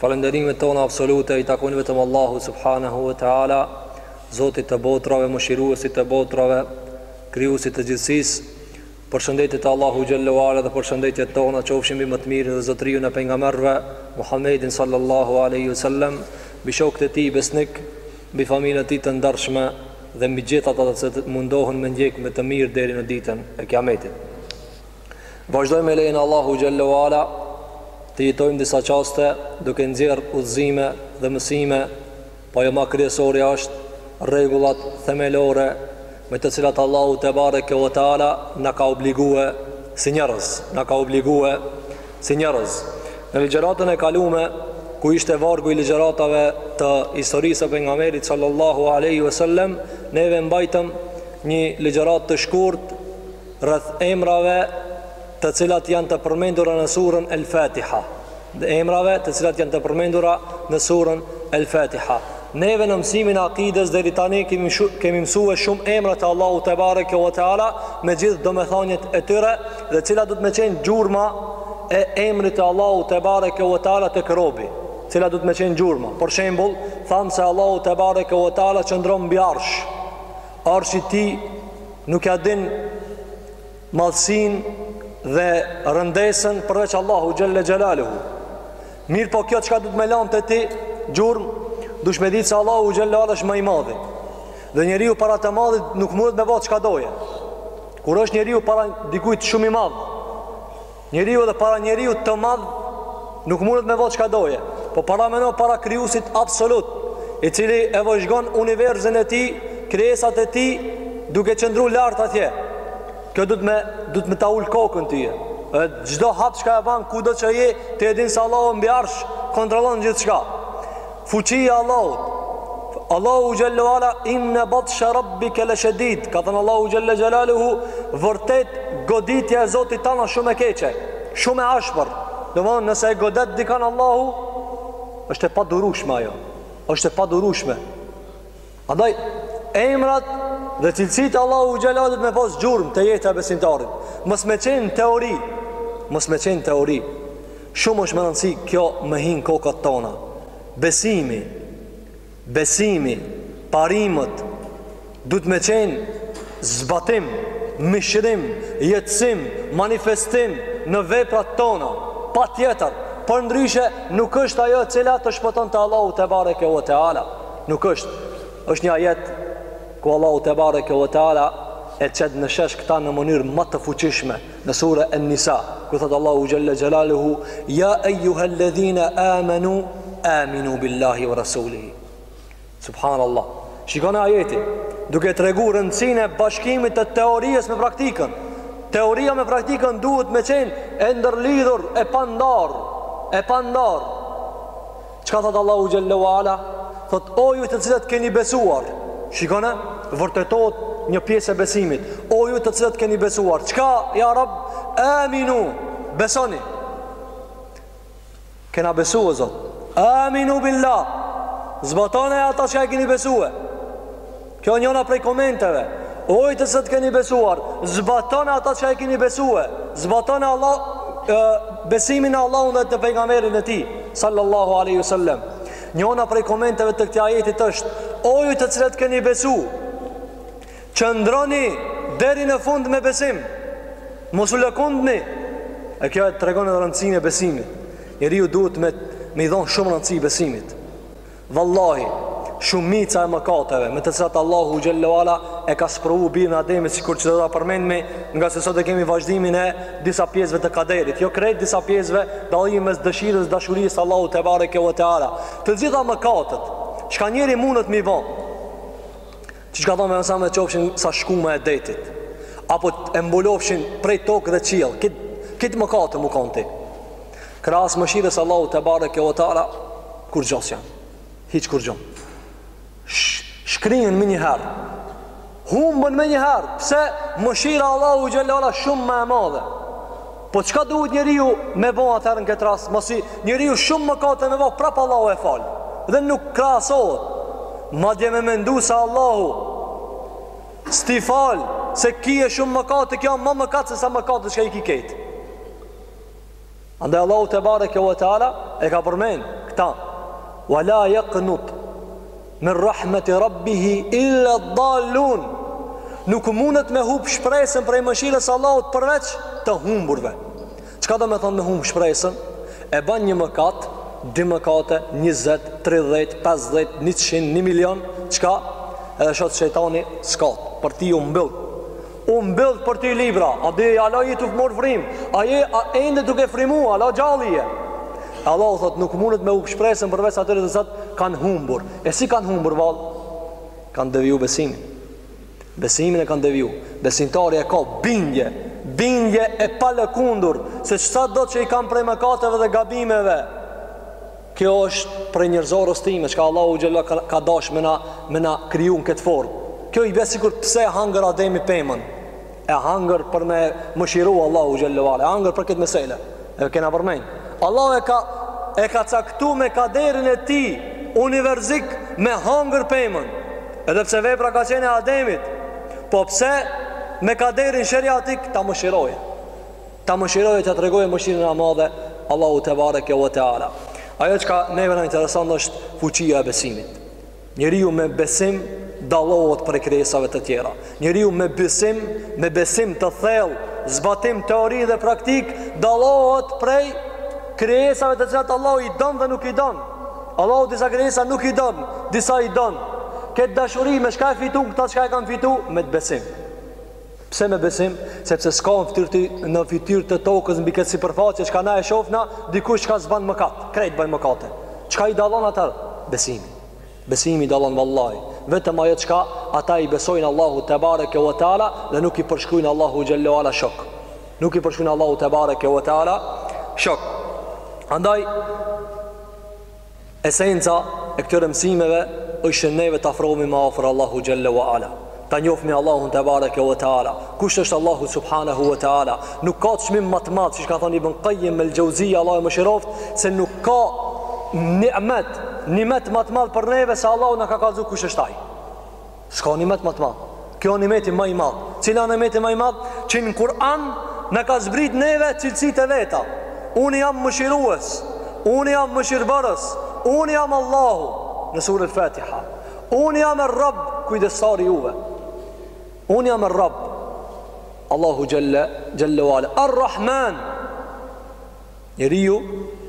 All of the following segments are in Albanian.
Falënderimet tona absolute i takojnë vetëm Allahut subhanahu wa taala, Zotit të botrave, mëshiruesit të botrave, krijuesit të gjithësisë. Përshëndetjet e Allahu xhallahu ala dhe përshëndetjet tona qofshin mbi më të mirin dhe zotërinë e pejgamberëve Muhammedin sallallahu alaihi wasallam, mbi shokët e tij besnik, mbi familjen e tij të ndershme dhe mbi gjithë ata të cilët mundohen me ndjek me të mirë deri në ditën e Kiametit. Vazhdojmë me lejen e Allahu xhallahu ala të jetojmë disa çaste duke nxjerrë udhëzime dhe mësime, po ajo ma kryesorja është rregullat themelore me të cilat Allahu tebareke ve teala na ka obligue si njerëz, na ka obligue si njerëz. Në ligjëratën e kalume ku ishte vargu i ligjëratave të historisë së pejgamberit sallallahu alaihi wasallam, neve mbajtëm një ligjëratë të shkurtë rreth emrave të cilat janë të përmendura në surën El Fatiha dhe emrave të cilat janë të përmendura në surën El Fatiha neve në mësimin e akides deri tani kemi, shu, kemi mësue shumë emra të Allahu tebareke ve teala me gjithë domethaniet e tyre dhe cila duhet me qenë gjurma e emrit të Allahu tebareke ve teala tek robi cila duhet me qenë gjurma për shembull thamë se Allahu tebareke ve teala qëndron mbi arsh arshi i tij Nuk ia din madhësinë dhe rëndesën përveç Allahu xhelle xhelaluhu. Mirëpo kjo çka duhet me lanë te ti, gjurmë, duhesh me ditë se Allahu xhelle ala është më i madhi. Dhe njeriu para të madhit nuk mundet me bo çka don. Kur është njeriu para dikujt shumë i madh, Njeriu edhe para njeriut të madh nuk mundet me bo çka don, po parameno para krijusit absolut, i cili e vëzhgon univerzin e tij, krijesat e tij, duke qëndru lart atje. Kjo duhet me, duhet me ta ul kokën ty. E çdo hap çka e ban, kudo që je, ti e din se Allahu mbi arsh, kontrolon gjithçka. Fuqia e Allahut. Allahu xhallahu ala inna batsha rabbika la shadid. Ka thënë Allahu xhalla xhalaluhu, vërtet goditja e Zotit tand është shumë e keqe, shumë e ashpër. Domthon nëse e godet dikan Allahu është e padurueshme ajo. Është e padurueshme. Andaj, emrat dhe cilësitë e Allahu xhalla duhet me pas gjurmë te jeta e besimtarit. Mos me qenë teori, mos me qenë teori, shumë është me rënësi kjo me hi n' kokat tona. Besimi, besimi, parimet, duhet me qenë zbatim, mishrim, jetësim, manifestim në veprat tona, patjetër, përndryshe nuk është ajo cila të shpëton te Allahu tebareke ve teala. Nuk është, është një ajet ku Allahu tebareke ve teala e qet në shesh këta në mënyrë ma të fuqishme në sure En-Nisa, ku thot Allahu xhalla xhelaluhu ya ayyuhalladhina amanu aminu billahi wa rasulihi. Subhanallah. Shikone ajetin duke treguar rëndësinë e bashkimit të teorisë me praktikën. Teoria me praktikën duhet me qenë e ndërlidhur, e pandar, e pandar. Çka thotë Allahu xhalla ve ala? Thot o ju të cilët keni besuar. Shikone, vërtetohet një pjesë e besimit. O ju të cilët keni besuar. Çka ja Rabb? Aminu. Besoni. Kena besu o Zot. Aminu billah. Zbatone ata çka e keni besue. Kjo njona prej komenteve O ju të cilët keni besuar Zbatone ata që e keni besue Zbatone Allah e, Besimin në Allahun dhe në pejgamerin e tij Sallallahu aleyhi sallem Njona prej komenteve të këtij ajetit është O ju të cilët keni besu Qëndroni Deri në fund me besim Mos u lëkundni E kjo e tregon edhe rëndësinë e besimit. Njeriu duhet me i dhon shumë rëndësi besimit. Vallahi, shumica e mëkateve me të cilat Allahu xhalla ve ala e ka sprovu birin Ademit sikur që do ta përmendim, ngase sot e kemi vazhdimin e disa pjesëve të kaderit. Jo krejt disa pjesëve dallimi mes dëshirës dhe dashurisë së Allahut tebareke ve teala. Të gjitha mëkatet, çka njeri mundet mi bo. Siç ka thënë pejgamberi sa qofshin sa shkuma e detit apo e mbulofshin prej tokë dhe qiell, kit kit mëkate me i kon ti. Krahas mëshirës Allahut tebareke ve teala kurgjo s'janë. Hiç kurgjo. Shkrihen menjëherë. Humbin menjëherë, pse mëshira e Allahut xhalla shumë më e madhe. Po çka duhet njeriu me bo atëherë në këtë rast, masi njeriu shumë mëkate me bo prap Allahu e fal. Dhe nuk krahasohet. Madje me mendu se Allahu s'ti fal se ki shumë mëkate, kjo ma mëkat se sa mëkate çka i ki krejt. Andaj Allahu tebareke ve teala e ka përmend këta. Wala yaqnut Min rahmati rabbihi illa dallun. Nuk mundet me humb shpresën prej mëshirës së Allahut përveç të humburve. Çka domethonë me humb shpresën? E ban një mëkat, dy mëkate, 20, 30, 50, 100, 1 milion, çka? Edhe t'thot shejtani s'ka, për ti u mbyll. U mbyll për ty libri, a e di ala je tu morr frym, a je a ende duke frymu, ala gjallë je. Allahu thot, nuk mundet me humb shpresën përveç atyre të cilët kanë humbur. E si kanë humbur, vallë? Kanë deviju besimin. Besimin e kanë deviju. Besimtari e ka bindje, bindje e palëkundur, se sado që i kam prej mëkateve dhe gabimeve, Kjo është prej njerëzorës time, çka Allahu xhalla ka, ka dash me na me na kriju në këtë formë. Kjo i bje sikur pse e hangër Ademi pemën. E hangër për me mëshiru Allahu xhalla wala, e hangër për këtë mesele. E kena përmend. Allahu e ka e ka caktuar me kaderin e tij univerzik me hangër pemën. Edhe pse vepra ka qenë e Ademit, po pse me kaderin sheriatik ta mëshirojë. Ta mëshirojë e ta tregojë mëshirën e madhe Allahu te bareke ve te ala. Ajo çka neve na intereson është fuqia e besimit. Njeriu me besim dallohet prej krijesave të tjera. Njeriu me besim, me besim të thellë, zbatim teori dhe praktik dallohet prej krijesave të cilat Allahu i don dhe nuk i don. Allahu disa krijesa nuk i don, disa i don. Këtë dashuri me çka e fitun, këta çka e kanë fitu me besim. Pse me besim? Sepse s'ka në ftyrë t, në fytyrë të tokës mbi këtë sipërfaqe çka na e shofna, dikush çka s'ban mëkat. Krejt bajnë mëkate. Çka i dallon ata? Besimi. Besimi i dallon vallahi. Vetëm ajo çka ata i besojnë Allahut te bareke ve teala dhe nuk i përshkruajnë Allahu xhallahu ala shok. Nuk i përshkruajnë Allahu te bareke ve teala shok. Andaj Esenca e këtyre mësimeve është neve të afrohemi më afër Allahu xhel-le ve ala, ta njofmi Allahun te bareke ve teala, kush është Allahu subhanehu ve teala, nuk ka çmim ma të madh, siç ka thonë Ibn Kajjim el Xheuzijje Allahu e mëshiroftë, se nuk ka nimet, nimet ma të madh për neve se Allahu na ka kallzu kush është Ai. S'ka nimet ma të madh. Kjo nimeti ma i madh. Cila nimeti ma i madh? Që në Kur'an na ka zbrit neve cilësitë e veta. Unë jam mëshirues, unë jam mëshirëbërës, unë jam Allahu në suren el Fatiha. Unë jam Er-Rab, kujdestari juve. Unë jam Er-Rab. Allahu xhel-le, xhel-le ve ala. Ar-Rahman, Njeriu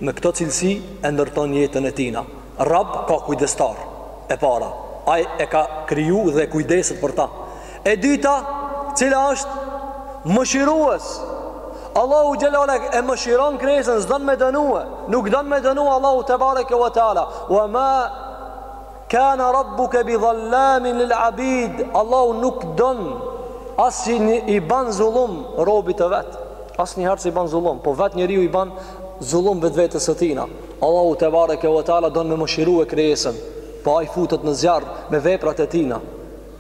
me këto cilësi e ndërton jetën e tina. Rab, ka kujdestar, e para, Ai e ka kriju dhe kujdeset për ta. E dyta, cila është? Mëshirues. Allahu xhel-le ve ala e mëshiron krijesën, s'don me dënue, nuk don me dënue Allahu te bareke ve teala. Wa ma Kana rabbuke bi dhallamin lil abid Allahu nuk don As s'i ban zullum Robit të vet As njëherë s'i ban zullum Po vet njeriu i ban zullum vetvetes së tina Allahu te bareke ve teala don me mëshirue krijesën Po ai futet në zjarr me veprat e tina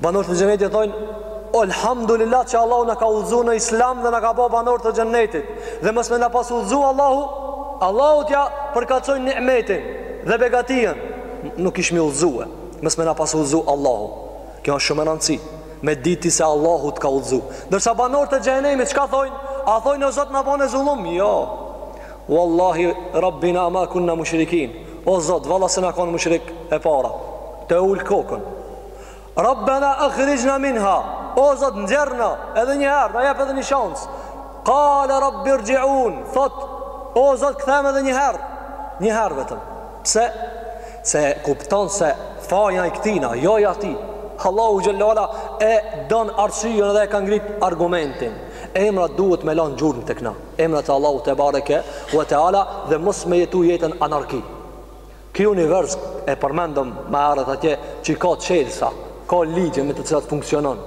Banorët e Xhenetit thojnë, "Elhamdulillah që Allahu na ka udhëzu në Islam dhe na ka ba banorë të Xhenetit. Dhe mos me na pas udhëzu Allahu, Allahu t'ja përkatësojnë nimetin dhe begatinë, nuk ishmi udhëzu. Mos me na pas udhëzu Allahu. Kjo asht shumë e randësishme. Me dit se Allahu të ka udhëzu. Ndërsa banorët e Xhenemit çka thojnë? A thojnë o Zot na bane zullum? Jo. Wallahi Rabbina ma kunna mushrikin. O Zot, valla s'jena kanë mushrik e para. Tu e ul kokën. Rabbena akhrijna minha O Zot nxjerrna edhe një herë, na jep edhe një shans. Qala rabbirji'un, thot O Zot kthem edhe një herë, një herë vetëm. Pse? Se kupton se faji asht i këtina, jo i atij. Allahu xhelle ve ala e don arsyën dhe e ka ngrit argumentin. Emrat duhet me lanë gjurmë tek na. Emrat e Allahut tebareke ve teala dhe mos me jetu jetën anarki. Ky univers e përmendëm më herët atje që i ka çelësa, ka ligje me të cilat funksionon.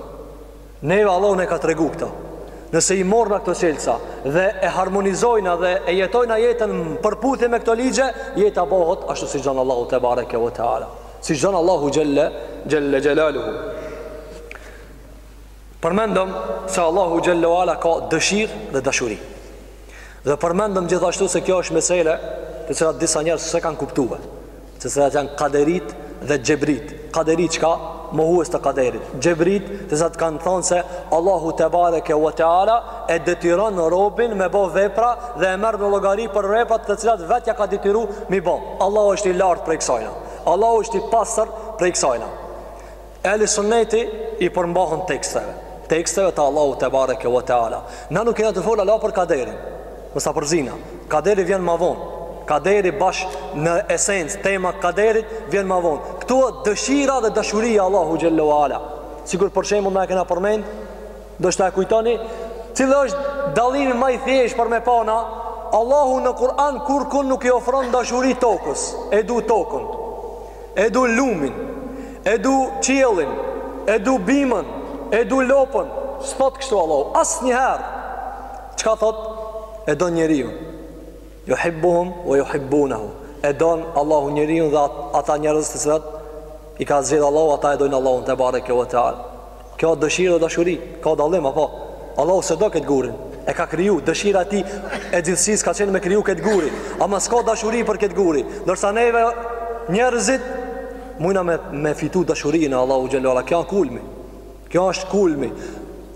Neve Allahu na i ka tregu këto. Nëse i marrna këto çelësa dhe e harmonizojna dhe e jetojna jetën në përputhje me këto ligje, jeta bohet ashtu siç don Allahu tebareke ve teala. Siç don Allahu xhelle xhelaluhu. Përmendëm se Allahu xhelle ve ala ka dëshirë dhe dashuri. Dhe përmendëm gjithashtu se kjo është mesele të cilat disa njerëz s'e kanë kuptu, të cilat janë kaderit dhe xhebrit. Kaderit çka? Mohues të kaderit. Xhebrit, të cilat kanë thonë se Allahu tebareke ve teala e detyron robin me bo vepra dhe e merr në llogari për veprat të cilat vet ia ka detyru m'i bo. Allahu është i lartë prej kësajna. Allahu është i pastër prej kësajna. Ehli Sunneti i përmbahen teksteve, teksteve të Allahut tebareke ve teala. Na nuk jena tu fol hala për kaderin. Mos t'i përzina. Kaderi vjen ma vonë. Kaderi bash në esencë tema e kaderit vjen ma vonë. Ktu dëshira dhe dashuria e Allahut xhelle ve ala. Sikur për shembull na e kena përmend Ndoshta e kujtoni Cili është dallimi ma i thjesht për me pana Allahu në Kur'an kurkun nuk i ofron dashuri tokës E du tokën E du lumin E du qiellin E du bimën E du lopën S'thot kështu Allahu Asnjëherë Çka thot E don njeriun Juhibbuhum ve juhibbunehu E don Allahu njeriun dhe ata njerëz të cilat I ka zgjidh Allahu Ata e dojnë Allahun tebareke ve teala Kjo dëshirë dhe dashuri ka dallim apo? Allahu s'e do këtë gurin. E ka kriju, dëshira e tij e gjithësisë ka qenë me kriju këtë guri, ama s'ka dashuri për këtë guri. Ndërsa neve njerëzit mujna me me fitu dashurinë e Allahut xhelle ve ala. Kjo është kulmi. Kjo asht kulmi.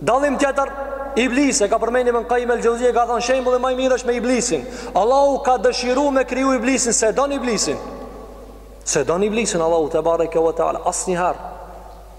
Dallim tjetër Iblisi e ka përmend Ibn Kajjim el-Xheuzi ka thanë shembulli ma i mirë asht me Iblisin. Allahu ka dëshiru me kriju Iblisin, s'e don Iblisin. S'e don Iblisin Allahu tebareke ve teala asnjëherë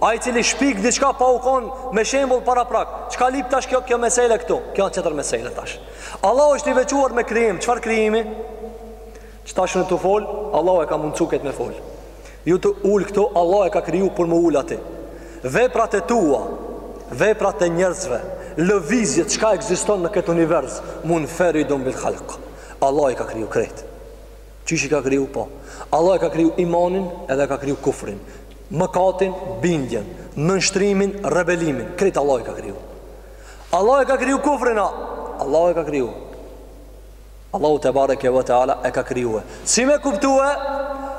Ai i cili shpik diçka pa u kon me shembull paraprak, çka lyp tash kjo kjo mesele këtu? Kjo është tjetër mesele tash. Allahu është i veçuar me krijim, çfarë krijimi? Që tash un tu fol, Allahu e ka mundsu këtë me fol. Ju tu ul këtu, Allahu e ka kriju për me u ul aty. Veprat e tua, veprat e njerëzve, lëvizjet çka ekziston në këtë univers, munferidun bil khalq. Allahu e ka kriju krejt. Qysh i ka kriju? Po. Allah e ka kriju imanin edhe e ka kriju kufrin. Mëkatin, bindjen, nënshtrimin, rebelimin. Krejt Allahu i ka kriju. Allah e ka kriju kufrin, a? Allah e ka kriju. Allahu tebareke ve teala e ka krijue. Si me kuptue?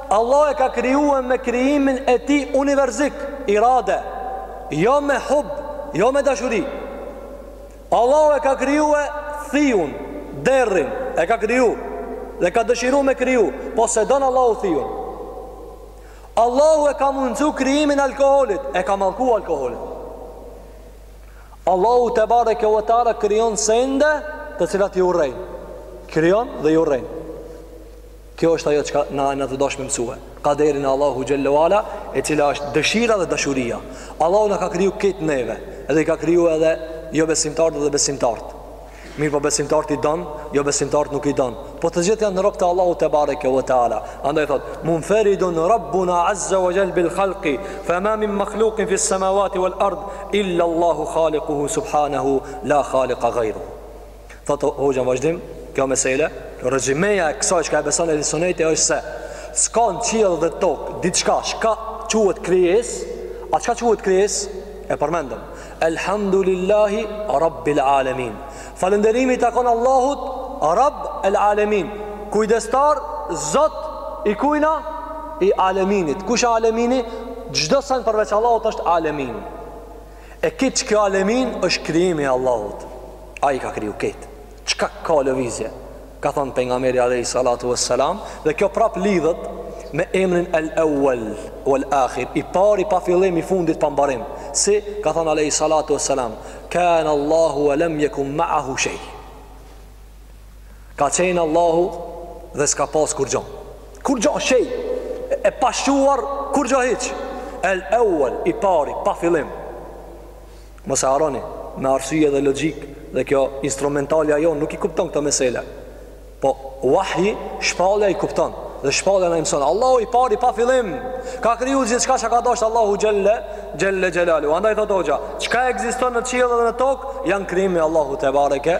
Allah e ka krijue me krijimin e tij univerzik, irade. Jo me hub, jo me dashuri. Allahu e ka krijue thiun, derrin, e ka kriju, dhe ka dëshiru me kriju, po s'e don Allahu thiun. Allahu e ka mundsu krijimin e alkoholit, e ka mallku alkoholin. Allahu tebareke ve teala krijon sende të cilat i urren. Krijon dhe i urren. Kjo është ajo që na na u desh me mësue. Kaderin e Allahut xhelle ve ala, e cila është dëshira dhe dashuria. Allahu na ka kriju krejt neve, edhe i ka kriju edhe jobesimtarët dhe besimtarët. Mirëpo besimtarët i don, jobesimtarët nuk i don. Po të gjithë janë robët e Allahut tebareke ve teala. Andaj thot: "Munfaridun Rabbuna azza wa jall bil khalqi, fa ma min makhluqin fi samawati wal ard illa Allahu khaliquhu subhanahu la khaliqa ghayruhu." Thotë hoxha në vazhdim, kjo mesele, rezymeja e kësaj çka e beson ehli suneti është se s'ka në qiell dhe tokë diçka, çka quhet krijesë, a çka quhet krijesë, e përmendëm, Elhamdulillahi Rabbil Alemin, falënderimi i takon Allahut, Rabb el Alemin, kujdestar, zot, i kujna, i Aleminit, kush a Alemini, çdo sen përveç Allahut është Alemin, E krejt kjo alemin është krijimi i Allahut. Ai ka kriju krejt. Çka ka lëvizje? Ka thonë pejgamberi Alejhi Salatu ve Selam Dhe kjo prap lidhet me emrin El Ewell Vel Akhir I pari pa fillim i fundit pa mbarim Si ka thonë Alejhi Salatu ve Selam Kane Allahu ve lem jekun maahu shej Ka qenë Allahu dhe s'ka pas kurgjo Kurgjo shej E pashquar kurgjo hiç El ewel i pari pa fillim Mos e harroni Me arsye dhe logjikë Dhe kjo instrumentalja jonë nuk i kupton këto mesele Po wahji shpallja i kupton Dhe shpallja na i mëson Allahu i pari pa fillim Ka kriju gjithçka çka ka dosht Allahu xhelle Xhelle xhelaluhu Andaj thot hoxha Çka egziston në qiell dhe në tokë Janë krijimi i Allahut tebareke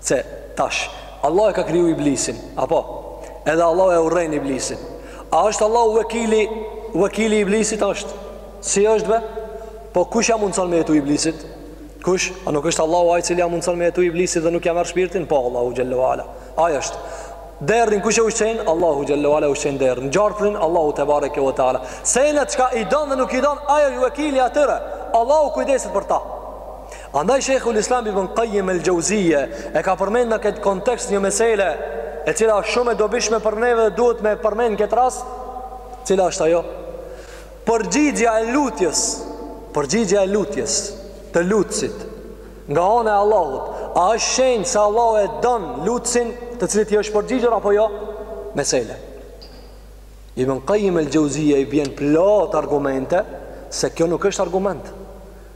Se tash Allahu e ka kriju iblisin, apo? Edhe Allahu e urren iblisin. A është Allahu vekili, vekili iblisit është? Si është be? Po kush ja mundëson me jetu iblisit? Kush? A nuk është Allahu ai i cili ja mundëson me jetu iblisit dhe nuk ja merr shpirtin? Po Allahu xhelle ve ala. Ai është. Derrin kush e ushqen? Allahu xhelle ve ala e ushqen derrin. Gjarprin Allahu tebareke ve teala. Senet çka i don dhe nuk i don, ai është vekili atyre. Allahu kujdeset për ta. Andaj Shejhul Islam Ibn Qayyim el-Jauziyje e ka përmend në këtë kontekst një mesele e cila është shumë e dobishme për neve dhe duhet me përmend në këtë rast, cila është ajo? Përgjigja e lutjes, përgjigja e lutjes të lutësit nga ana e Allahut, a është shenjë se Allahu e don lutësin të cilit i është përgjigjur apo jo? Mesele. Ibn Qayyim el-Jauziyje i bjen plot argumente se kjo nuk është argument.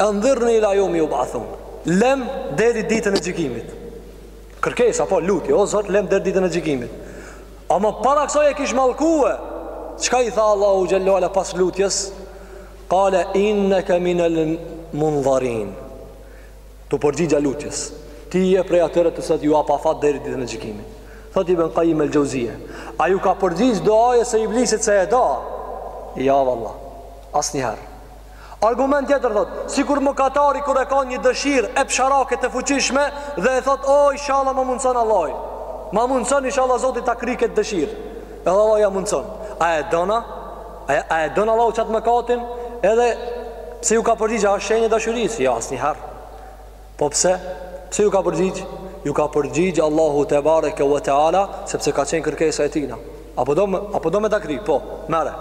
Endhirni ila jeumi jub'athun. Lem deri ditën e gjykimit. Kërkesë apo lutje, o Zot, lem deri ditën e gjykimit. Ama para kësaj e kish mallkue. Çka i tha Allahu xhelle ve ala pas lutjes? Qale innaka minal mundharin. T'u përgjigj lutjes. Ti je prej atyre të cilët ju jap afat deri ditën e gjykimit. Thot Ibn Qayyim el-Jauziyje, a ju ka përgjigj duajes së iblisit se e do? Ja valla. Asnjëherë. Argument tjetër thot, sikur mëkatari kur e ka një dëshirë epsharake të fuqishme dhe thot, o, oh, inshallah ma mundëson Allahu. Ma mundëson, inshallah Zoti ta kry këtë dëshirë. Edhe Allah ja mundëson. A e don a? A, a e don Allahu qat mëkatin? Edhe pse ju ka përgjigj, a shenjë e dashurisë? Ja, jo, asnjëherë. Po pse? Pse ju ka përgjigj? Ju ka përgjigj Allahu tebareke ve teala, sepse ka qenë kërkesa e tina. Apo do, apo do me ta kry? Po, merre.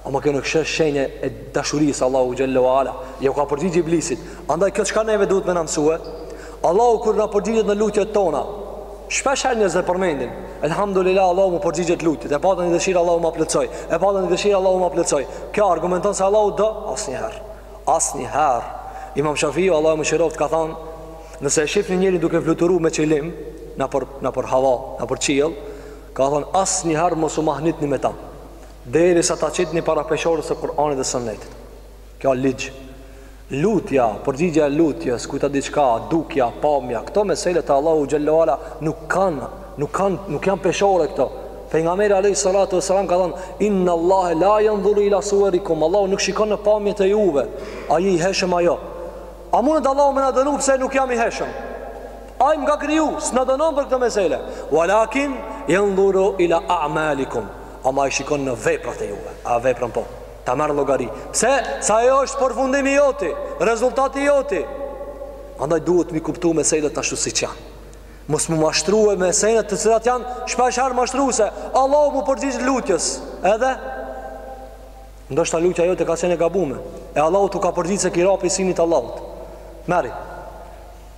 A me kënë kështu shenjë e dashurisë Allahu Xhelle wa Ala Ju ka përgjigj iblisit Andaj kjo çka neve duhet me na mësue Allahu kur na përgjigjet në lutjet tona Shpeshherë njerëzit e përmendin Elhamdulillah Allahu më përgjigjet lutjet E pata ni dëshirë Allahu ma plotësoi E pata ni dëshirë Allahu ma plotësoi Kjo argumenton se Allahu t'do Asnjëherë Asnjëherë Imam Shafiu Allahu e mëshiroftë ka than Nëse e shifni njeri duke fluturu me qilim Nëpër, nëpër hava, nëpër qiell Ka than asnjëherë mos u mahnitni me ta Derisa ta qitni para peshores së Kur'anit dhe Sunnetit. Kjo është ligj. Lutja, përgjigja e lutjes, kujt a diçka, dukja, pamja, këto mesele te Allahu xhelle ve ala nuk kanë, nuk kanë, nuk janë peshore këto. Pejgamberi alayhi salatu wasalam ka thënë inna Allahe la yanzuru ila suwarikum, Allahu nuk shikon në pamjet e juaja. A je i hijshëm a jo. A mundet Allahu me na dënu pse nuk jam i hijshëm? Ai më ka kriju, s'na dënon për këtë mesele. Walakin yanzuru ila a'malikum. Ama i shikon në veprat e juve A vepron po Ta merr llogari Pse? Se ajo është përfundimi joti Rezultati joti Andaj duhet m'i kuptue senet ashtu siç janë Mos m'u mashtrue me senet të cilat janë Shpesh herë mashtruese Allahu m'u përgjigj lutjes Edhe Ndoshta lutja jote ka qenë e gabume E Allahu t'u ka përgjigj se kira për sinit Allahut Merri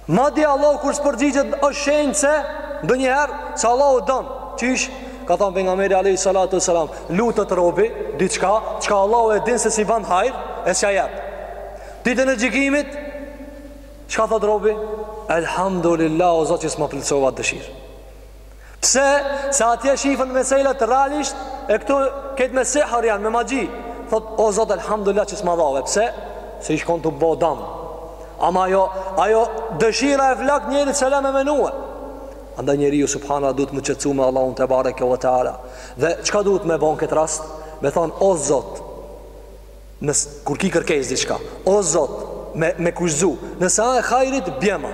Madje Allahu kur s'përgjigjet është shenjë se ndonjëherë se Allahu don. Qysh ka thënë pejgamberi alayhi salatu wasalam, lutet robi diçka, çka Allahu e din se s'i bën hajr, e s'ja jep. Ditën e gjykimit çka thotë robi? Elhamdulillah o Zot që s'ma plotësova dëshirë. Pse? Se atje shifën meselet realisht e këtu krejt me sehër janë, me magji. Thotë, o Zot, elhamdulillah që s'ma dhave. Pse? Se ish kon tu bo dam. Ama ajo, ajo dëshira e flaktë njerit s'e le me menue. Andaj njeriu subhanallah duhet m'u qetësue me Allahun tebareke ve teala. Dhe çka duhet me bon këtë rast? Me thonë, o Zot, Kur ki kërkesë diçka, o Zot, me me kushzu, nëse a e hajrit bjema,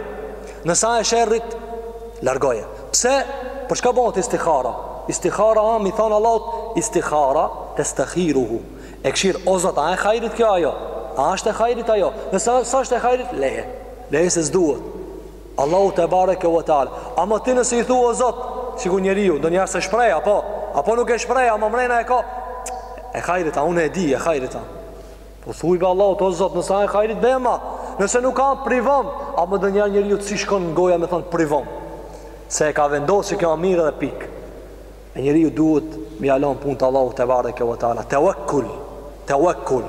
nëse a e sherrit largoje. Pse? Për çka bëhet istikhara? Istikhara a m'i thon Allahut, istikhara testakhiruhu. E këshir o Zot, a e hajrit kjo ajo? A është e hajrit ajo? Nëse s'është e hajrit, leje. Leje se s'duhet. Allahu te bareke ve teal. Ama ti nëse i thua o Zot, sikur njeriu, ndonjëherë a e shpreh apo, apo nuk e shpreh, ama mrena e ka. E hajrit a, unë e di, e hajrit a. Po thuaj be Allahut o Zot, nëse a e hajrit bjema. Nëse nuk a privom, ama ndonjëherë njeriut s'i shkon goja me thon privom. Se e ka vendosur kjo a mirë dhe pikë. E njeriu duhet m'ia lon punët Allahut te bareke ve teal. Tawakkul, tawakkul.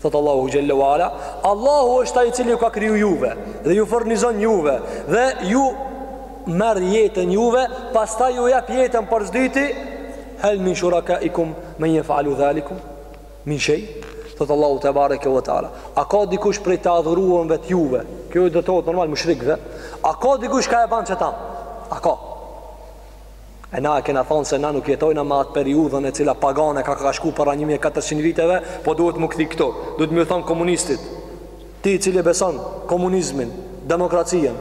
Thotë Allahu Xhelle ve Ala, Allahu është ai i cili ju ka kriju juve, dhe ju furnizon juve, dhe ju merr jetën juve, pastaj ju jep jetën për së dyti, hel min shurakaikum, men jef'alu min dhalikum, min shej, thotë Allahu tebareke ve teala. A ka dikush prej të adhuruarve të juve, kjo i drejtohet normal mushrikëve, a ka dikush ka e ban qeta, a ka, E na e kena thonë se na nuk jetojna ma në atë periudhën e cila pagane ka ka shku para një mijë e katërqind viteve, po duhet m'u kthy këtu. Duhet m'u thonë komunistit, atij i cili e beson komunizmin, demokracien,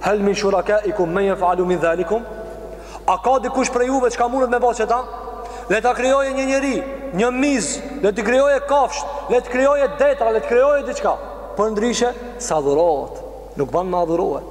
hel min shurakaikum men jef'alu min dhalikum, a ka dikush prej juve që ka mundet me bo qeta? Le ta krijojë një njeri, një mizë, le të krijojë kafshë, le të krijojë detra, le të krijojë diçka. Përndryshe, s'adhurohet, nuk ban me adhurohet.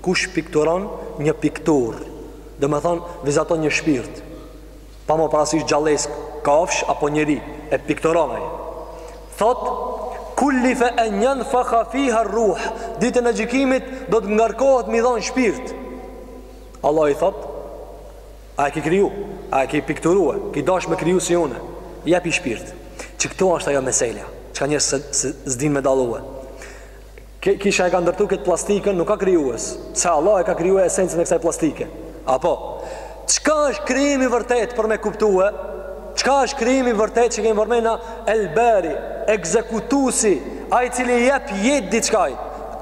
Kush pikturon një pikturë, domethënë vizaton një shpirt, pa marrë parasysh gjallesë, kafshë apo njeri, e pikturon ai. Thotë kullife en jenfukha fiha rruh, ditën e gjykimit do të ngarkohet me i dhonë shpirt. Allahu i thotë, a e ki kriju, a e ki pikturue, ki dash me kriju si une, jepi shpirt. Qe kjo është ajo meselja, çka njerëz, s'din me dallue. Ke, ky që e ka ndërtu këtë plastikën, nuk â krijues. Se Allah e ka krijue esencën e kësaj plastike. Apo, çka është krijimi vërtet për me kuptue? Çka është krijimi vërtet që kemë përmend El Bari, ekzekutuesi, ai i cili jep jetë diçkaj,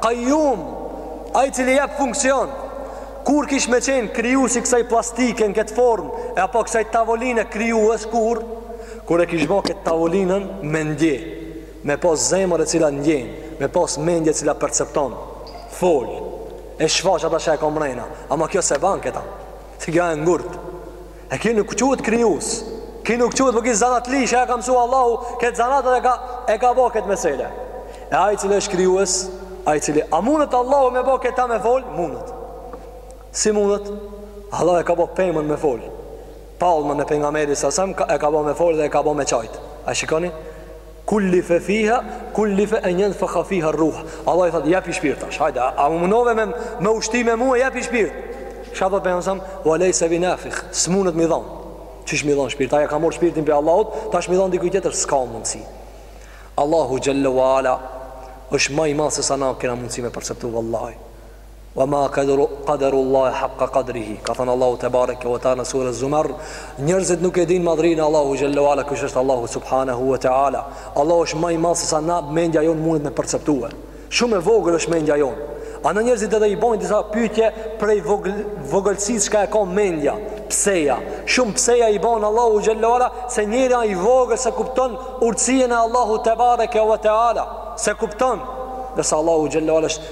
Kajum, ai i cili jep funksion, kur kish me qenë krijusi kësaj plastike në këtë formë apo kësaj tavoline krijues, kur, kur e kish bo këtë tavolinën me ndie, Me pas zemër e cila ndjen, me pas mendje e cila percepton. Fol. E shfaq ata që e kam mrena, ama kjo s'e ban këta. Se kjo e ngurtë. E ky nuk quhet krijues. Ky nuk quhet po ky zanatli që e ka mësu Allahu, këtë zanat e ka e ka bo këtë meselë. E ai i cili është krijues, ai i cili a mundet Allahu me bo këta me fol, mundet. Si mundet? Allahu e ka bo pemën me fol. Palmën e pejgamberit sasem e ka bo me fol dhe e ka bo me qajt. A shikoni? Kullife fiha, kullife en jenfukha fiha rruh. Allahu i thotë, jepi shpirt tash, hajde, a më menove me, me ushti me mu e jepi shpirt. Çka thotë për jam sam, ue lejse binafikh, s'mundet me i dhonë. Qysh me i dhonë shpirt, ai e ka marrë shpirtin prej Allahut, tash me i dhonë dikujt tjetër, s'ka mundësi. Allahu xhel-le ue ala, është ma i madh se sa na kena mundësi me perceptu vallahi. Wa ma qadarullahe haqqa qadrihi. Ka thënë Allahu te bareke ve teala në surën Zumar, njerëzit nuk e dinë madhrinë e Allahut xhel-le ue ala, kush është Allahu subhanahu wa taala. Allahu është më i madh se sa na mendja jonë mundet me perceptue. Shumë e vogël është mendja jonë. Ama njerëzit edhe i bojnë disa pytje prej vogëlsisë çka e ka mendja, pseja. Shumë pseja i bojnë Allahut xhel-le ue ala se njeri â i vogël s'e kupton urtsinë e Allahut tebareke ve teala. S'e kupton, ndërsa Allahu xhel-le ue ala është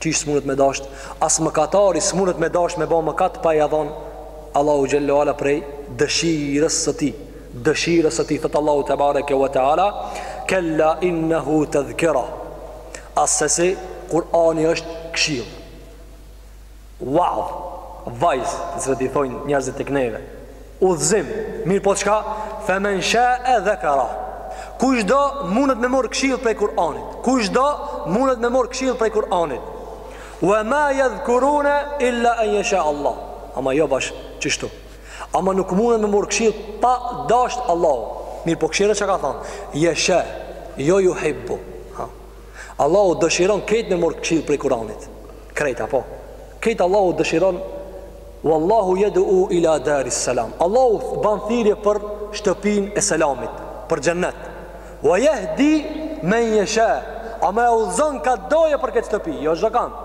Qysh smunet me dasht As mëkatari smunet me dasht me ba mëkat pa ja dhan Allahu xhel le ue ala prej dëshirës së tij dëshirës së tij thot Allahu te bareke ve te ala kella innehu tadhkira assesi Kur'ani është këshillë waadh vaz siç i thonë njerëzit tek neve Udhëzim, mirëpo çka? Femen sha'a dhakarah. Kush do mundet me marr këshill prej Kur'anit. Kush do mundet me marr këshill prej Kur'anit. Wa ma yadhkuruna illa an yasha Allah. Ama jo bash kështu. Ama nuk mundet me marr këshill pa dashur Allahu. Mirëpo këshilla çka ka thënë? Yasha, jo ju hibbu. Allahu dëshiron krejt me marr këshill prej Kur'anit. Krejt, a po? Krejt Allahu dëshiron Wallahu yad'u ila daris salam. Allahu ban thirrje për shtëpinë e selamit, për xhennet. Wa yahdi men yasha. Ama e udhzon ka dojë për këtë shtëpi, jo çdokanë.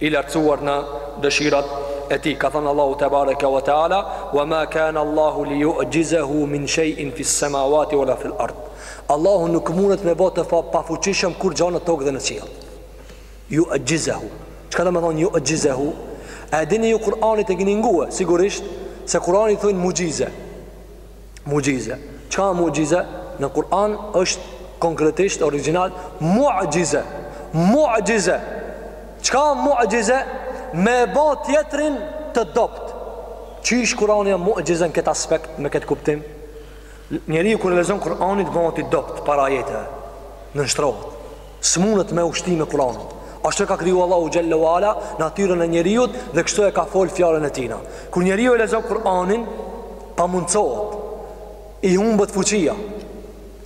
i lartësuar në dëshirat e tij ka than Allahu te bareke ve teala wa ma kan Allahu li yu'jizahu min shay'in fi samawati wala fi al-ard Allahu nuk mundet me bo të pafuqishëm kurgjo në tokë dhe në qiell yu'jizahu çka domethon yu'jizahu e dini ju Kur'anit e keni ngu sigurisht se Kur'anit i thojnë mucize Mu'gjize. Çka është mu'gjize? Në Kur'an është konkretisht origjinal mu'gjize. Mu'gjize. Çka është mu'gjize? Me e ba tjetrin të dobt. Qysh Kur'ani është mu'gjize në këtë aspekt, me këtë kuptim? Njeriu kur lexon Kur'anin bahet i dobt para ajeteve. Nënshtrohet. S'munet me u shti me Kur'anin. Ashtu e ka kriju Allahu xhelle ve ala natyrën e njeriut dhe kështu e ka fol fjalën e tina. Kur njeriu e lexon Kur'anin, pamundsohet. I humbet fuqia.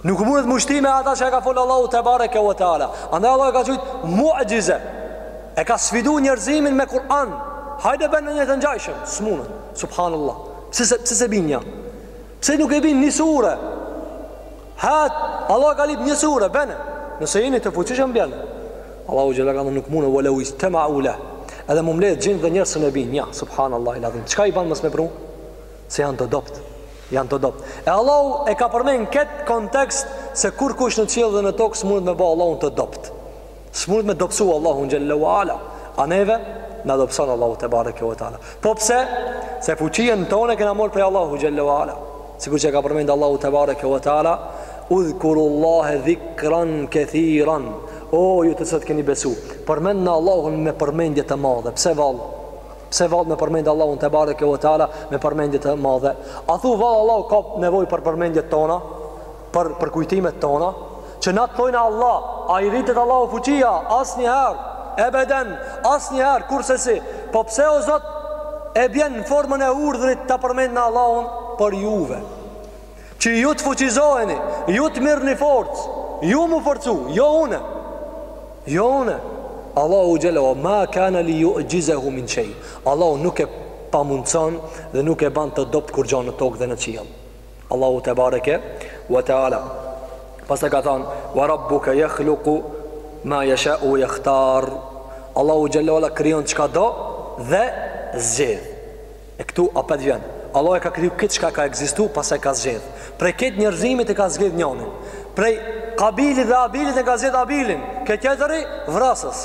Nuk mundet me u shti me ata që e ka fol Allahu te bareke ve teala. Andaj Allahu e ka qujt mu'jize. E ka sfidu njerëzimin me Kur'an. Hajde bjene një të ngjashëm, s'munet. Subhanallah. Pse se pse s'e bin nja? Pse nuk e bin ni sure? Hat, Allahu ka lyp një sure, bjene. Nëse jeni të fuqishëm, bjene. Allahu Xhel ka than nuk munen, ve leu ixhtemeu leh. Edhe me u mledhë xhinë dhe njerëz s'e bijnë, ja, subhanallahil adhim. Çka i ban mos me pru? Se janë të dobtë. Janë të dobtë. E Allahu e ka përmenë këtë kontekst se kurkush në qiell dhe në tokë s'mundet me ba Allahun të dobtë. S'munet me dobësu Allahun Xhelle wa Ala, a neve na dobëson Allahu te bareke wa taala. Po pse? Se fuqien tonë e kena marr prej Allahut Xhelle wa Ala. Sikur që e ka përmend Allahu te bareke wa taala, udhkurullaha dhikran kathiran. O ju të cilët keni besu, përmendne Allahun me përmendje të madhe. Pse vallë? Pse vallë me përmendë Allahun te bareke wa taala me përmendje të madhe? A thu vallë Allahu ka nevojë për përmendjet tona? për përkujtimet tona që na t'thojna Allah a i rritet Allahut fuqia asnjëherë ebeden asnjëherë kurrsesi po pse o zot e bjen në formën e urdhrit ta përmendna Allahun për juve që ju të fuqizoheni ju të mirrni forcë ju m'u forcu jo une jo une Allahu xhel ve ma kane li ju'xhizehu min shej Allahu nuk e pamundëson dhe nuk e ban të dobt kurgja në tokë dhe në qiell Allahu tebareke we teala pastaj ka thënë wa rabbuka yakhluqu ma yasha'u wa yakhtar Allahu xhel-le we ala krijon çka do dhe zgjedh e këtu apet vjen Allahu e ka kriju këtë çka ka ekzistu pastaj ka zgjedh prej këtë njerëzimit e ka zgjedh njonin prej Kabilit dhe Abilit e ka zgjedh Abilin ke tjetri vrasës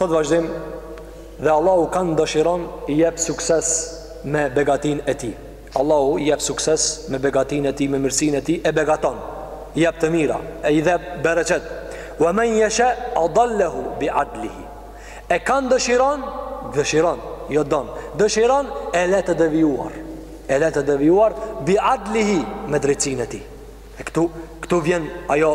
Thotë në vazhdim dhe Allahu kënd dëshiron i jep sukses me begatinë e tij. Allahu i jep sukses me begatinë e tij, me mirësinë e tij, e begaton, i jep të mira, e i jep bereqet. Wa men jeshe adallehu bi adlihi. E kënd dëshiron, dëshiron, jo don, dëshiron e le të devijuar. E le të devijuar bi adlihi me drejtësinë e tij. E këtu, këtu vjen ajo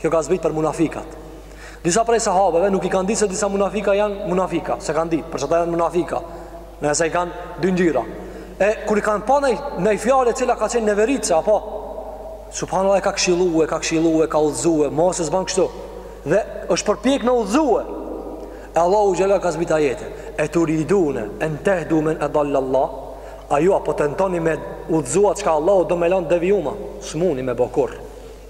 Kjo ka zbrit për munafikët. Disa prej sahabeve nuk e kanë ditë se disa munafika janë munafika, s'e kanë ditë, për që këta janë munafika. Se i kanë dy ngjyra. E kur i kanë pa në naj fjalë e cila ka qenë neveritse apo subhanallahu e ka këshilluar, e ka këshilluar, e ka udhëzuar, mos e ban kështu. Dhe është përpjek me udhëzuar. E Allahu xhel-le ka zbrit ajete. E turidune en tehdu men adallallah. A ju apo tentoni me udhëzuar çka Allahu do me lanë të devijum a? S'muni me bo kurrë.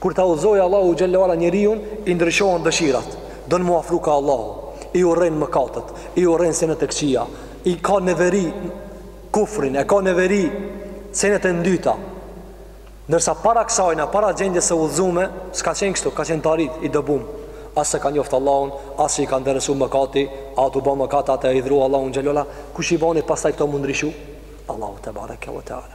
Kur ta udhëzojë Allahu xhel-le we ala njeriun, i ndryshohen dëshirat, don mu afru ka Allahu, i urren mëkatet, i urren senet e këqija, i ka neveri kufrin, e ka neveri senet e ndyta. Ndërsa para kësajna, para gjendjes së udhëzume, s'ka qenë kështu, ka qenë tarid, i dëbum. As s'e ka njoft Allahun, as që i ka interesu mëkati, a tu ba mëkate, a tu e hidhëru Allahun xhel-le we ala, kush i bani pastaj këto mu ndryshu? Allahu tebareke ve teala.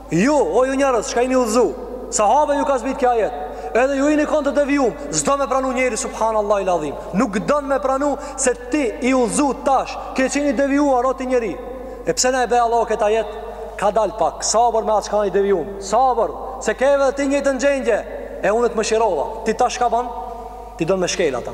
Ju, o ju njerëz, çka jeni udhëzu? Sahabëve ju ka zbrit ky ajet. Edhe ju jeni kon të devijum, s'do me pranu njeri subhanallahil adhim. Nuk don me pranu se ti i udhëzu tash, ke qenë i devijuar o ti njeri. E pse na e bje Allahu këtë ajet? Kadal pak, sabër me ata çka janë devijum. Sabër, se ke edhe ti në të njëjtën gjendje. E unë të mëshirova. Ti tash çka bën? Ti don me shkel ata.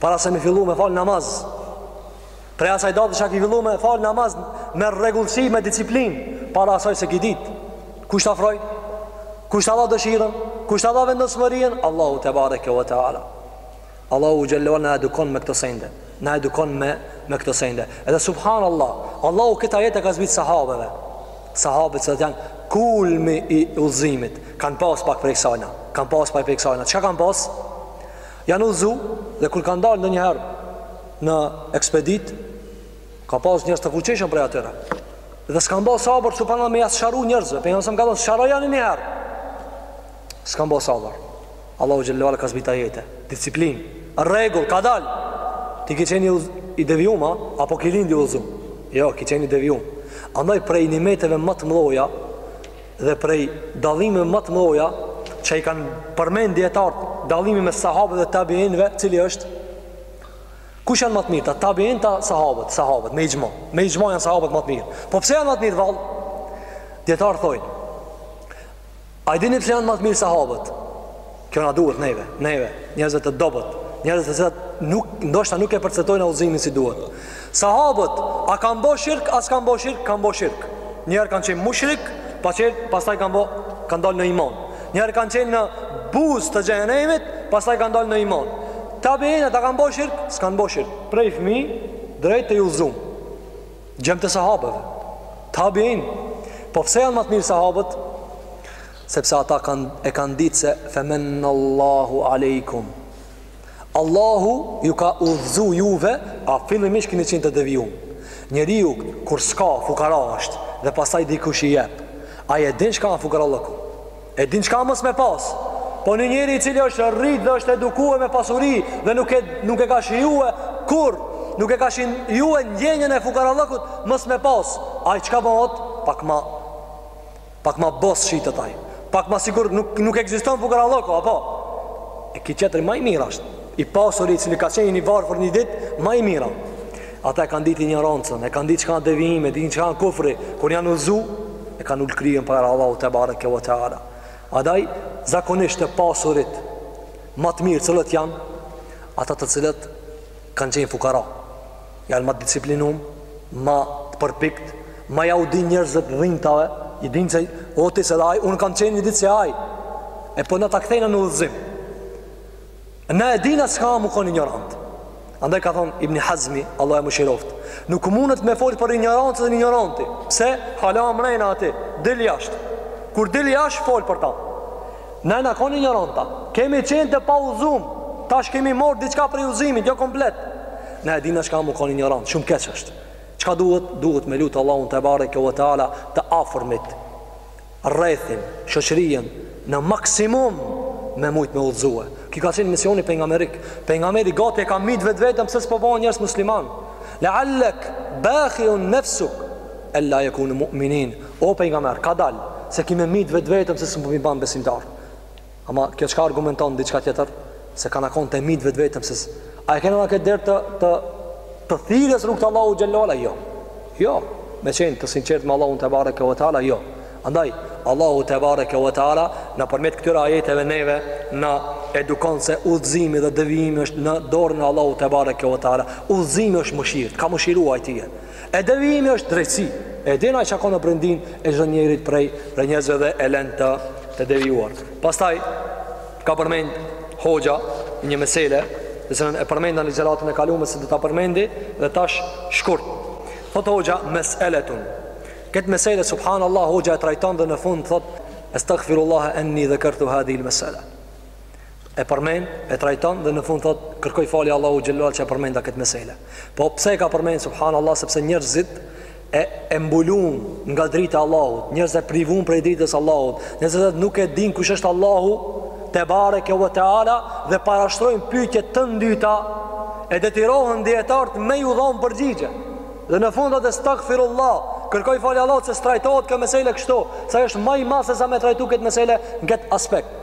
Para se me fillu me falë namaz Prej asaj date që e ki fillu me falë namaz Me rregullsi, me disiplinë Para asaj s'e ki ditë Kush t'afroi? Kush ta dha dëshirën? Kush ta dha vendosmërinë? Allahu tebareke ve teala Allahu xhel-le na edukon me këto sende Na edukon me, me këto sende Edhe subhanallah Allahu këtë ajet ia ka zbrit sahabëve Sahabët cilët janë kulmi i udhëzimit Kanë pas pak prej sajna Kanë pas pak prej sajna Çka kanë pas? Janë udhëzu dhe kur kanë dalë ndonjëherë në ekspeditë, ka pas njerëz të fuqishëm prej atyre. Dhe s'kanë bërë sabër subhanallahu me ja sqaru njerëzve. Pejgamberi sa më ka thënë, "Sqarojani një herë." S'kanë bërë sabër. Allahu xhel-le ve ala ka zbrit ajete, disiplinë, rregull, kadal. Ti ke qenë i devijuar apo ke lind i udhëzu? Jo, ke qenë i devijuar. Andaj prej nimeteve më të mëdha Dhe prej dallimeve më të mëdha që i kanë përmend dietarët, dallimi mes sahabëve dhe tabiinëve, cili është kush janë më të mirë, tabiinët a sahabët, sahabët me ixhma, me ixhma janë sahabët më të mirë. Po pse janë më të mirë vallë? Dietarët thonë. A e dini pse janë më të mirë sahabët? Kjo na duhet neve, neve, njerëzve të dobët, njerëz të cilët nuk ndoshta nuk e perceptojmë udhëzimin si duhet. Sahabët a kanë bërë shirk, a s'kanë bërë shirk, kanë bërë shirk. Njëherë kanë qenë mushrik, pa qenë, pastaj kanë bërë, kanë dalë në iman. Njëherë kanë qenë në buzë të xhehenemit, pastaj kanë dalë në iman. Tabiinët a kanë bërë shirk, s'kanë bërë shirk. Prej fëmi drejt të udhëzum. Djemtë e sahabëve. Tabiin. Po pse janë më të mirë sahabët? Sepse ata kanë e kanë ditë se femennallahu alejkum. Allahu ju ka udhëzu juve, a fillimisht keni qenë të devijuar. Njeriu kur s'ka fukara është dhe pastaj dikush i jep. Ai e din çka fukarallëku. E din çka mos me pas. Po një njeri i cili është rrit dhe është edukuar me pasuri dhe nuk e nuk e ka shijuar kurrë, nuk e ka shijuar ndjenjën e fukarallëkut mos me pas. Ai çka bëhet? Pak më Pak ma bos shitet ai. Pak ma sikur nuk, nuk ekziston fukarallëku, apo? E ky tjetri ma i mirë ashtë. I pasuri, i cili ka qenë i varfër një ditë, ma i mirë. Ata e kanë ditë injorancën, e kanë ditë çka â devijimi, e dinë çka â kufri, kur janë udhëzu, e kanë ul kryen para Allahut tebareke ve teala. Andaj, zakonisht të pasurit, ma të mirë cilët janë, ata të cilët kanë qenë fukara. Janë ma të disiplinum, ma të përpiktë, ma jau dinë njerëzve dhimbtat, e dinë se o ti se edhe ai, unë kam qenë një ditë si ai. E po na ta kthejnë në udhëzim. Na e dina çka me kon injorant. Andaj ka thonë Ibn Hazmi, Allah e mëshiroftë, nuk mundet me folë për injorancën injoranti, pse hala mrena aty, dil jashtë, kur dil jashtë folë për ta. Na jena kon injoranta. Kemi qenë të paudhëzum. Tash kemi marrë diçka prej udhëzimit, jo komplet. Na e dina çka me kon injorant. Shumë keq është. Çka duhet? Duhet me lut Allahun tebareke ve teala të afërmit. Rrethin, shoqërinë, në maksimum me mujt me udhëzue. Ky ka qenë misioni pejgamberik. Pejgamberi gati e ka mbyt vetveten pse s'po bëhen njerëz musliman. Lealleke bakhiun nefseke el-la jekunu mu'minin. O pejgamber, kadal se ki me myt vetveten se s'po m'u ban besimtarë. Ama kjo çka argumenton diçka tjetër, se ka na kon të myt vetveten se s... A e kena na këtë dert të, të, të thirrjes rrugë t'Allahut xhelle? Jo. Jo. Me qenë të sinqertë me Allahun tebareke ve teala? Jo. Andaj, Allahu tebareke ve teala, na përmjet këtyra ajeteve neve, na edukon se udhëzimi dhe devijimi është në dorën e Allahut tebareke ve teala. Udhëzimi është mëshirë, t'ka mëshiru ai ty. E devijimi është drejtësi. E din ai çka ka në brendinë e çdo njërit prej prej njerëzve dhe e lën të të devijuar. Pastaj ka përmend hoxha një mesele, të cilën e përmenda në ligjëratën e kaluar se do ta përmendi dhe tash shkurt. Thot hoxha meseletun. Kët mesele subhanallah hoxha e trajton dhe në fund thot astaghfirullah anni dhakartu hadhihi almesele. e përmend, e trajton dhe në fund thot kërkoj falje Allahut xhelle që e përmenda këtë mesele. Po pse e ka përmend subhanallah sepse njerëzit e e mbulun nga drita e Allahut, njerëzit e privun prej dritës së Allahut, njerëzit që nuk e din kush është Allahu tebareke ve teala dhe parashtrojnë pytje të ndyta e detyrohen dijetarët me ju dhonë përgjigje dhe në fund thot estagfirullah kërkoj falje Allahut se s'trajtohet kjo mesele kështu se ai është ma i madh se sa me trajtu këtë mesele në këtë aspekt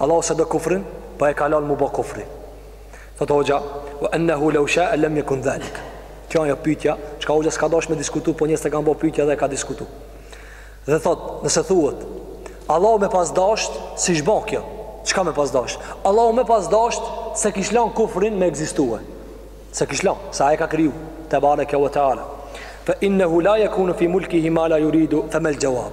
Allahu s'e do kufrin, po e ka lënë mu bë kufri. Thot hoxha, "Wa annahu law sha'a lam yakun dhalik." Kjo është një pyetje, çka hoxha s'ka dashur me diskutu, po njerëzit e kanë bërë pyetje dhe e ka diskutu. Dhe thot, nëse thuhet, Allahu me pas dashur, si s'bon kjo? Çka me pas dashur? Allahu me pas dashur s'e kish lënë kufrin me ekzistu. S'e kish lënë, se ai ka kriju tebareke ve teala. Fa innahu la yakunu fi mulkihi ma la yuridu, fa mal jawab?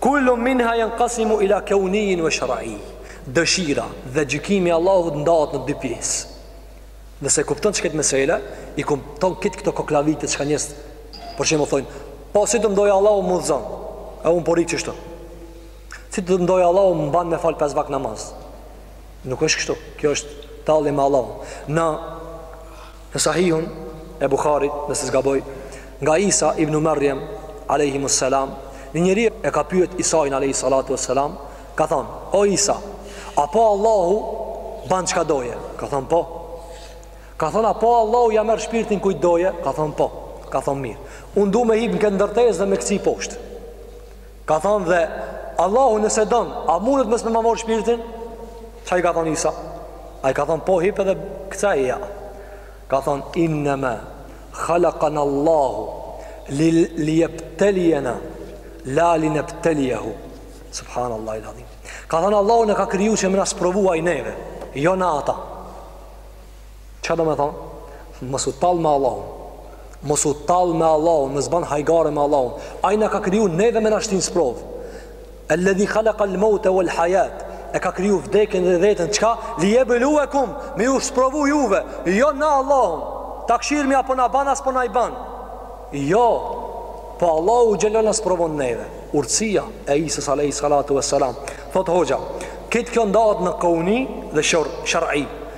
Kullu minha jenkasimu ila keunijin ve sher'i Dëshira dhe gjykimi i Allahut ndahet në dy pjesë Nëse kupton qetë mesele I kupton këtë këto koklavitje që ka njerëz për shembull thojnë Po si të m'dojë Allahu m'udhëzon E unë po rri qështu Si të m'dojë Allahu më ban me falë pes vakt namaz Nuk është kështu Kjo është tallje me Allahun Në Në Sahihun e Buharit, nëse s'gaboj, nga Isa ibn Marjem alejhimus selam, një njeri e ka pyet Isain alejhi salatu wassalam, ka thënë: O Isa, a po Allahu ban çka do e? Ka thënë po. Ka thënë a po Allahu ja merr shpirtin kujt do e? Ka thënë po. Ka thënë mirë. Unë du me hip në këtë ndërtesë dhe me kcy poshtë. Ka thonë dhe Allahu nëse don, a mundet mos me ma marrë shpirtin? Ça i ka thonë Isa? A i ka thonë po hip edhe kce? Ja. Ka thonë innema halakana Allahu li, li jebtelijena, la li nebtelijehu. Subhanallahil adhim. Ka thonë Allahu na ka kriju që me na sprovu ai neve, jo na ata. Çka do me thonë? Mos u tall me Allahun. Mos u tall me Allahun, mos ban hajgare me Allahun. Ai na ka kriju neve me na shti n'sprovë. Alladhi khalaqa al-mauta wal-hayat. E ka kriju vdekjen dhe jetën. Çka? Li yabluwakum, me ju sprovu juve. Jo na Allahun. Ta kshyrmi apo na ban a s'po na i ban. Jo. Po Allahu xhelle na sprovon neve. Urtësia e Isa alayhi salatu wassalam. Thot hoxha, këtë kjo ndahet në kauni dhe sher, shar'i.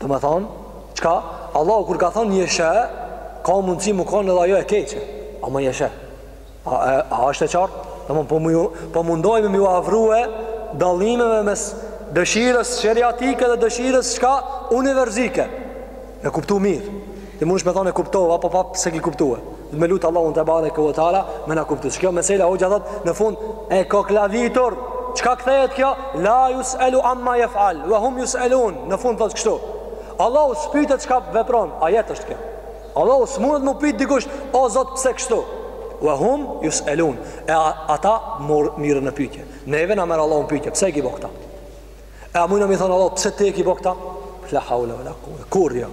Do me thonë, çka? Allahu kur ka thonë jeshe, ka mundësi m'u konë edhe ajo e keqe. Ama jeshe? A, a, a është e qartë? Do me po, po mundojme me ju afru dallimeve mes dëshirës sheriatike dhe dëshirës çka univerzike. Me kuptu mirë. Ti mundesh me thonë e kuptova, po prapë s'e ki kuptu e. Dhe me lutë Allahun tebareke ve teala Me na kuptu Që kjo mesele hoxha thot Në fund e koklavitur Çka kthehet kjo La jus elu amma jef al Ve hum jus elun Në fund thot kështu Allahu s'pytet çka vepron Ajet është kjo Allahu s'munet m'u pyt dikush O zot pse kështu Ve hum jus elun E ata mer, miren në pytje Neve na merr Allahu n'pytje Pse e ki bo këta E a mujnë me i thonë Allahut Pse ti e ki bo këta La haule ve la kuvve Kurrë jo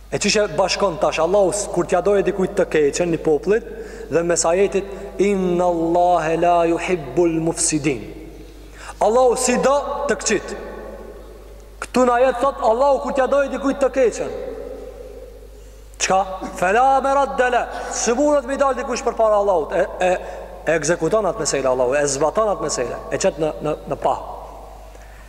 E qysh e bashkon tash Allahu kur t'ja doje dikujt të keqen një popullit dhe mes ajetit inna Allahe la juhibbul mufsidin. Allahu s'i do të këqijt. Këtu në ajet thot Allahu kur t'ja doje dikujt të keqen. Çka? Fela meradde le. S'mundet me i dalë dikush përpara Allahut. E, e, e ekzekuton atë mesele Allahu, e zbaton atë mesele, e qet në, në, në pah.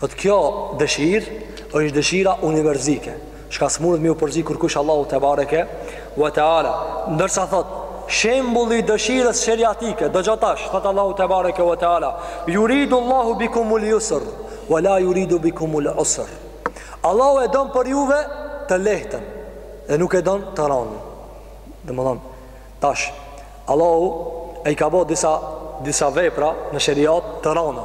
Thotë kjo dëshirë është dëshira univerzike, çka s'mundet me ju përzi kurkush Allahut tebareke ve teala. Ndërsa thotë shembulli i dëshirës sheriatike, dëgjo tash, thotë Allahu tebareke ve teala, yuridu Allahu bikumul yusr wa la yuridu bikumul usr. Allahu e don për juve të lehtën dhe nuk e don të ranën. Domthon tash Allahu a i ka bo disa disa vepra në sheriat të rana.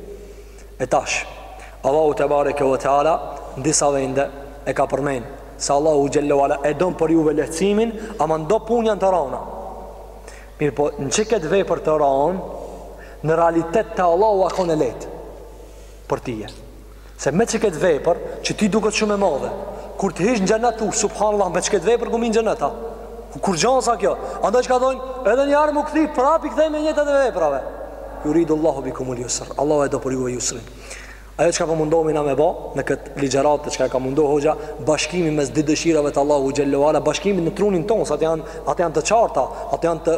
E tash, Allahu tebareke ve teala në disa vende e ka përmend se Allahu xhelle wala e don për juve lehtësimin, ama ndo punë janë të rana. Mirëpo, në qëkëtë vepër të ranë, në realitet te Allahu a kon e lehtë për tije. Se me qëkëtë vepër që t'u duket shumë e madhe, kur të hish në xhenet thu subhanallahu me qeket vepër kum hi n' xhenet a? Ku kurgja sa kjo? Andaj çka thonë, edhe një herë m'u kthy prapë i kthehem me njëjtat vepra. Yuridullahu bikumul yusr. Allahu e do për juve yusrin. Ajo çka po mundohemi na me bë në këtë ligjëratë, çka ka mundu hoxha, bashkimi mes dy dëshirave të Allahu xhelle wala, bashkimi në trunin tonë, se ato janë, ato janë të qarta, ato janë të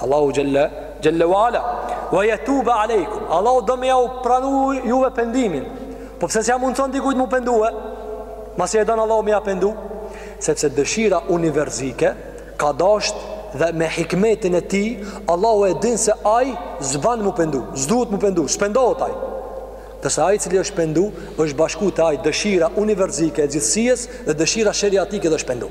Allahu xhelle, xhelle ve ala, wa jetuba alejkum, Allahu do me jau pranu juve pendimin, po pse s'ja mundëson dikujt mu pendue, masi e don Allahu me ja pendu, sepse dëshira univerzike ka dasht dhe me hikmetin e tij, Allahu e din se aj s'ban mu pendu, s'duhet mu pendu, s'pendohet aj, kurse aj i cili është pendu, është bashku te aj dëshira univerzike e gjithësisë dhe dëshira sheriatike dhe është pendu.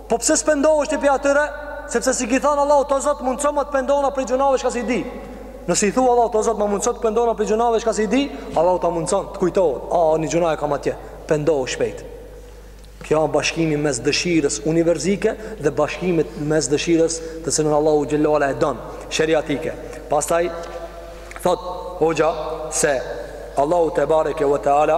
Po pse s'pendohesh ti prej atyre? Sepse s'i ki than Allahut o Zot mundsoma të pendona prej gjunave çka s'i di. Nëse i thua Allahut o Zot ma mundso të pendona prej gjunave çka s'i di, Allahu ta mundson të kujtohet. A një gjuna e kam atje, pendohu shpejt. Kjo është bashkimi mes dëshirës univerzike dhe bashkimi mes dëshirës të cilën Allahu xhelle ve ala e don, sheriatike. Pastaj thot hoxha se Allahu tebareke ve teala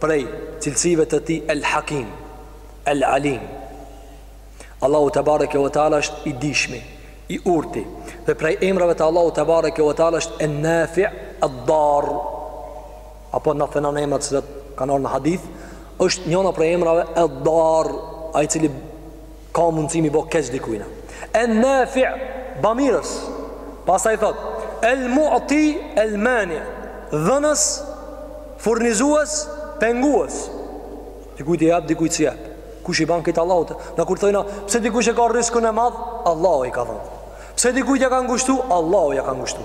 Prej cilësive të Tij El Hakim, El Alim. Allahu tebareke ve teala është i dijshmi, i urti. Dhe prej emrave të Allahut tebareke ve teala është En Nafi' Ad Darr. Apo në disa emra që kanë ardhur në hadith, është njëra prej emrave Ad Darr, ai i cili Ka mundësi mi bo keq dikujna. E nefi bamirës. Pastaj thot, el mu'ti el mani, dhënës, furnizues, pengues. Dikujt i jep, dikujt s'i jep. Kush i ban këtë? Allahu. Na kur thojna, pse dikush e ka riskun e madh? Allahu i ka dhënë. Pse dikujt ja ka ngushtu? Allahu ja ka ngushtu.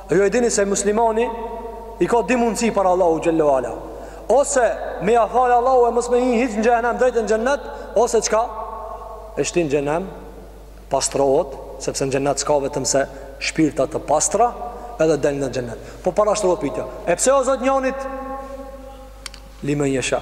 Ju e dini se muslimani i ka dy mundësi para Allahut xhelle ve ala. Ose me ia falë Allahu e mos me hi hiç në xhenem drejt në xhennet, ose çka? E shtin në xhenem, pastrohet, sepse në xhennet s'ka vetëm se shpirta të pastra, edhe del në xhennet. Po parashtrohet pyetja, e pse o Zot njonit? Limen jesha.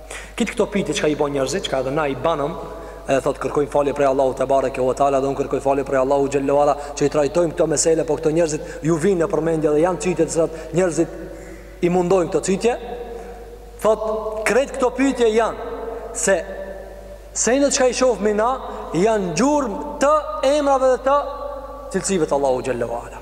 Kit këto pyetje çka i bën njerëzit, çka edhe na i banëm, edhe thot kërkojm falje prej Allahut tebareke ve teala, dhe un kërkoj falje prej Allahut xhelle ve ala, që i trajtojm këto mesele, po këto njerëzit ju vijnë nëpër mendje dhe janë çështje të cilat njerëzit i mundojn këto çështje. Thot krejt këto pyetje janë se senet çka i shohmi na janë gjurmë të emrave dhe të cilësive të Allahut xhelle ve ala.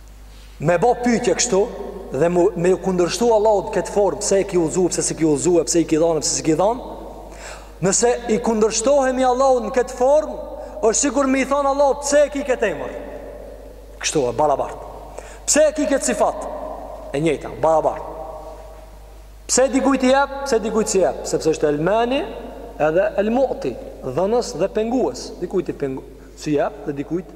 me bo pytje kështu dhe mu, me ju kundërshtu Allahut n'këtë formë pse e ki uzu, pse s'e ki uzu e pse i ki dhanë, pse s'i ki dhanë nëse i kundërshtohemi Allahut në këtë formë është sikur me i thanë Allahut pse e ki këtë emër kështu e barabart pse e ki këtë sifat e njëjta, barabart pse dikujt i jep, pse dikujt s'i jep sepse është el mani edhe el mu'ti dhënës dhe pengues dikujt i pengon, s'i jep dhe dikujt